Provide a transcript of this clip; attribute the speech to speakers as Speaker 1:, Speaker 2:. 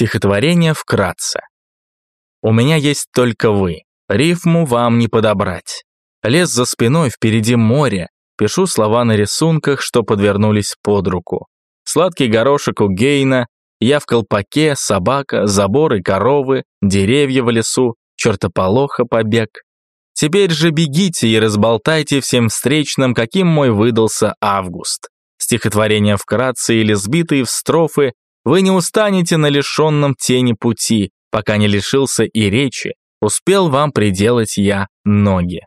Speaker 1: Стихотворение вкратце. У меня есть только вы, рифму вам не подобрать. Лес за спиной, впереди море, пишу слова на рисунках, что подвернулись под руку. Сладкий горошек у Гейна, я в колпаке, собака, заборы, коровы, деревья в лесу, чертополоха побег. Теперь же бегите и разболтайте всем встречным, каким мой выдался август. Стихотворение вкратце или сбитые в строфы, вы не устанете на лишенном тени пути, пока не лишился и речи, успел вам приделать я ноги.